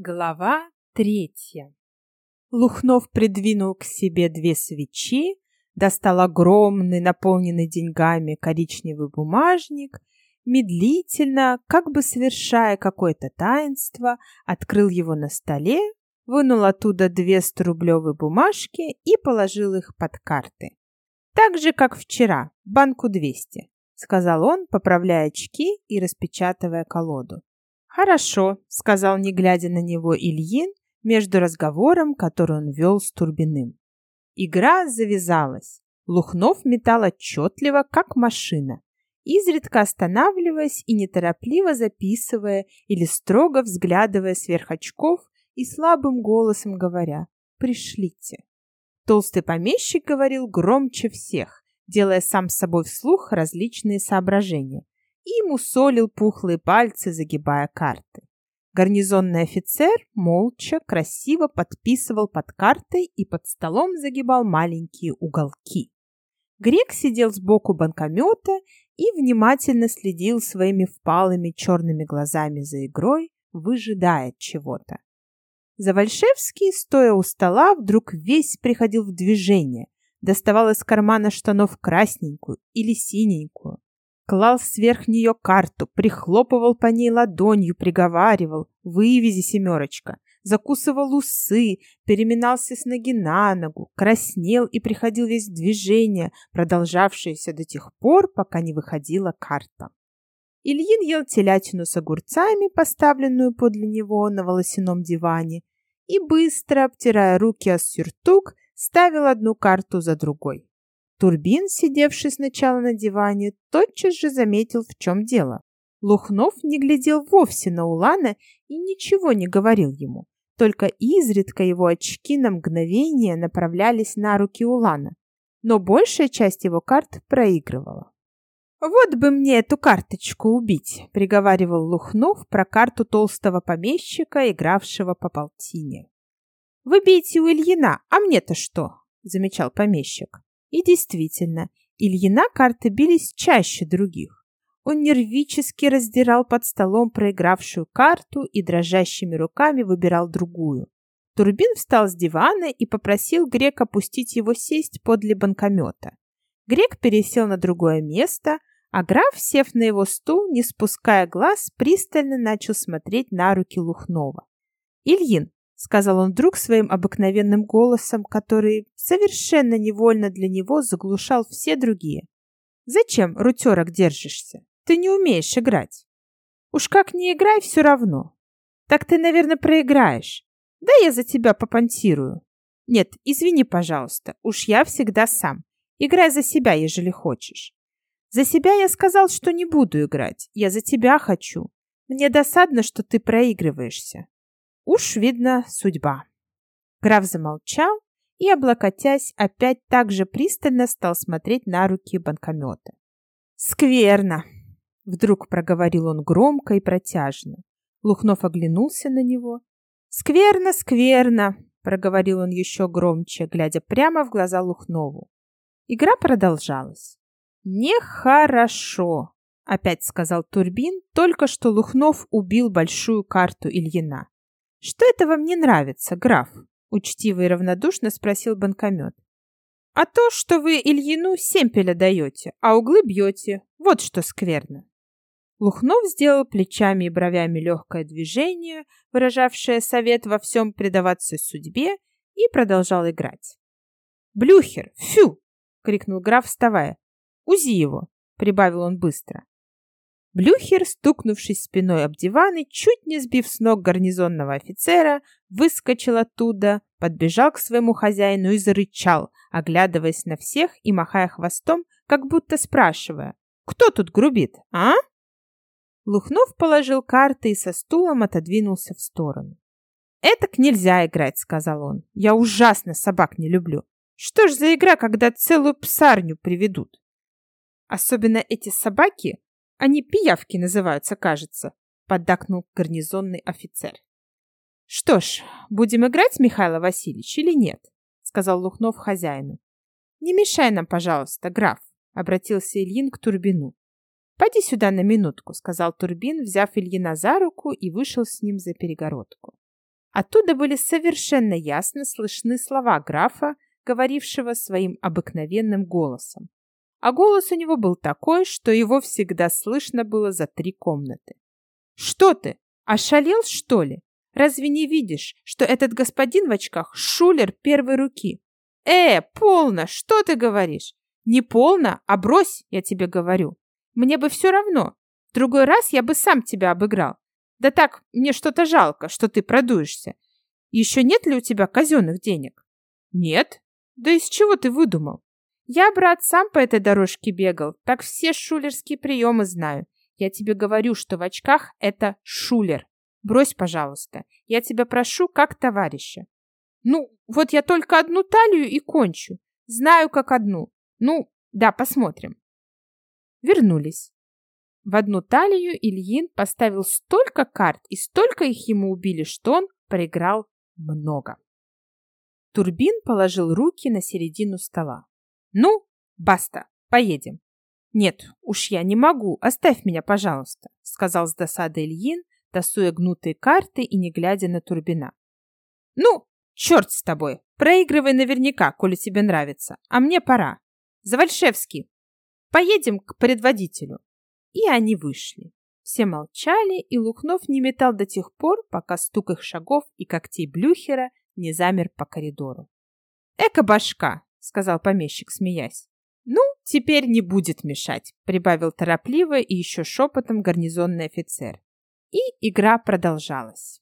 Глава третья. Лухнов придвинул к себе две свечи, достал огромный, наполненный деньгами коричневый бумажник, медлительно, как бы совершая какое-то таинство, открыл его на столе, вынул оттуда две сторублевые бумажки и положил их под карты. Так же, как вчера, банку 200, сказал он, поправляя очки и распечатывая колоду. «Хорошо», — сказал, не глядя на него, Ильин между разговором, который он вел с Турбиным. Игра завязалась. Лухнов метал отчетливо, как машина, изредка останавливаясь и неторопливо записывая или строго взглядывая сверх очков и слабым голосом говоря «Пришлите». Толстый помещик говорил громче всех, делая сам с собой вслух различные соображения и мусолил пухлые пальцы, загибая карты. Гарнизонный офицер молча, красиво подписывал под картой и под столом загибал маленькие уголки. Грек сидел сбоку банкомета и внимательно следил своими впалыми черными глазами за игрой, выжидая чего-то. Завальшевский, стоя у стола, вдруг весь приходил в движение, доставал из кармана штанов красненькую или синенькую, клал сверх нее карту, прихлопывал по ней ладонью, приговаривал «Вывези, семерочка!», закусывал усы, переминался с ноги на ногу, краснел и приходил весь в движение, продолжавшееся до тех пор, пока не выходила карта. Ильин ел телятину с огурцами, поставленную подле него на волосяном диване, и быстро, обтирая руки о сюртук, ставил одну карту за другой. Турбин, сидевший сначала на диване, тотчас же заметил, в чем дело. Лухнов не глядел вовсе на Улана и ничего не говорил ему. Только изредка его очки на мгновение направлялись на руки Улана, но большая часть его карт проигрывала. «Вот бы мне эту карточку убить», — приговаривал Лухнов про карту толстого помещика, игравшего по полтине. «Вы бейте у Ильина, а мне-то что?» — замечал помещик. И действительно, Ильина карты бились чаще других. Он нервически раздирал под столом проигравшую карту и дрожащими руками выбирал другую. Турбин встал с дивана и попросил Грека пустить его сесть подле банкомета. Грек пересел на другое место, а граф, сев на его стул, не спуская глаз, пристально начал смотреть на руки Лухнова. «Ильин, сказал он вдруг своим обыкновенным голосом, который совершенно невольно для него заглушал все другие. «Зачем, рутерок, держишься? Ты не умеешь играть. Уж как не играй, все равно. Так ты, наверное, проиграешь. Да я за тебя попонтирую. Нет, извини, пожалуйста, уж я всегда сам. Играй за себя, ежели хочешь. За себя я сказал, что не буду играть. Я за тебя хочу. Мне досадно, что ты проигрываешься. Уж, видно, судьба. Граф замолчал и, облокотясь, опять так же пристально стал смотреть на руки банкомета. «Скверно!» — вдруг проговорил он громко и протяжно. Лухнов оглянулся на него. «Скверно, скверно!» — проговорил он еще громче, глядя прямо в глаза Лухнову. Игра продолжалась. «Нехорошо!» — опять сказал Турбин, только что Лухнов убил большую карту Ильина. «Что это вам не нравится, граф?» — учтиво и равнодушно спросил банкомет. «А то, что вы Ильину семпеля даете, а углы бьете, вот что скверно». Лухнов сделал плечами и бровями легкое движение, выражавшее совет во всем предаваться судьбе, и продолжал играть. «Блюхер! Фю!» — крикнул граф, вставая. «Узи его!» — прибавил он быстро. Блюхер, стукнувшись спиной об диван и чуть не сбив с ног гарнизонного офицера, выскочил оттуда, подбежал к своему хозяину и зарычал, оглядываясь на всех и махая хвостом, как будто спрашивая, «Кто тут грубит, а?» Лухнов положил карты и со стулом отодвинулся в сторону. «Этак нельзя играть», — сказал он. «Я ужасно собак не люблю. Что ж за игра, когда целую псарню приведут? Особенно эти собаки они пиявки называются, кажется, поддакнул гарнизонный офицер. Что ж, будем играть, Михаил Васильевич, или нет? сказал Лухнов хозяину. Не мешай нам, пожалуйста, граф, обратился Ильин к Турбину. Пойди сюда на минутку, сказал Турбин, взяв Ильина за руку и вышел с ним за перегородку. Оттуда были совершенно ясно слышны слова графа, говорившего своим обыкновенным голосом. А голос у него был такой, что его всегда слышно было за три комнаты. «Что ты? Ошалел, что ли? Разве не видишь, что этот господин в очках шулер первой руки? Э, полно, что ты говоришь? Не полно, а брось, я тебе говорю. Мне бы все равно. Другой раз я бы сам тебя обыграл. Да так, мне что-то жалко, что ты продуешься. Еще нет ли у тебя казенных денег? Нет. Да из чего ты выдумал? Я, брат, сам по этой дорожке бегал, так все шулерские приемы знаю. Я тебе говорю, что в очках это шулер. Брось, пожалуйста. Я тебя прошу, как товарища. Ну, вот я только одну талию и кончу. Знаю, как одну. Ну, да, посмотрим. Вернулись. В одну талию Ильин поставил столько карт и столько их ему убили, что он проиграл много. Турбин положил руки на середину стола. Ну, баста, поедем. Нет, уж я не могу, оставь меня, пожалуйста, сказал с досадой Ильин, тасуя гнутые карты и не глядя на Турбина. Ну, черт с тобой, проигрывай наверняка, коли тебе нравится, а мне пора. Завальшевский, поедем к предводителю. И они вышли. Все молчали, и Лухнов не метал до тех пор, пока стук их шагов и когтей Блюхера не замер по коридору. «Эка башка!» — сказал помещик, смеясь. «Ну, теперь не будет мешать», — прибавил торопливо и еще шепотом гарнизонный офицер. И игра продолжалась.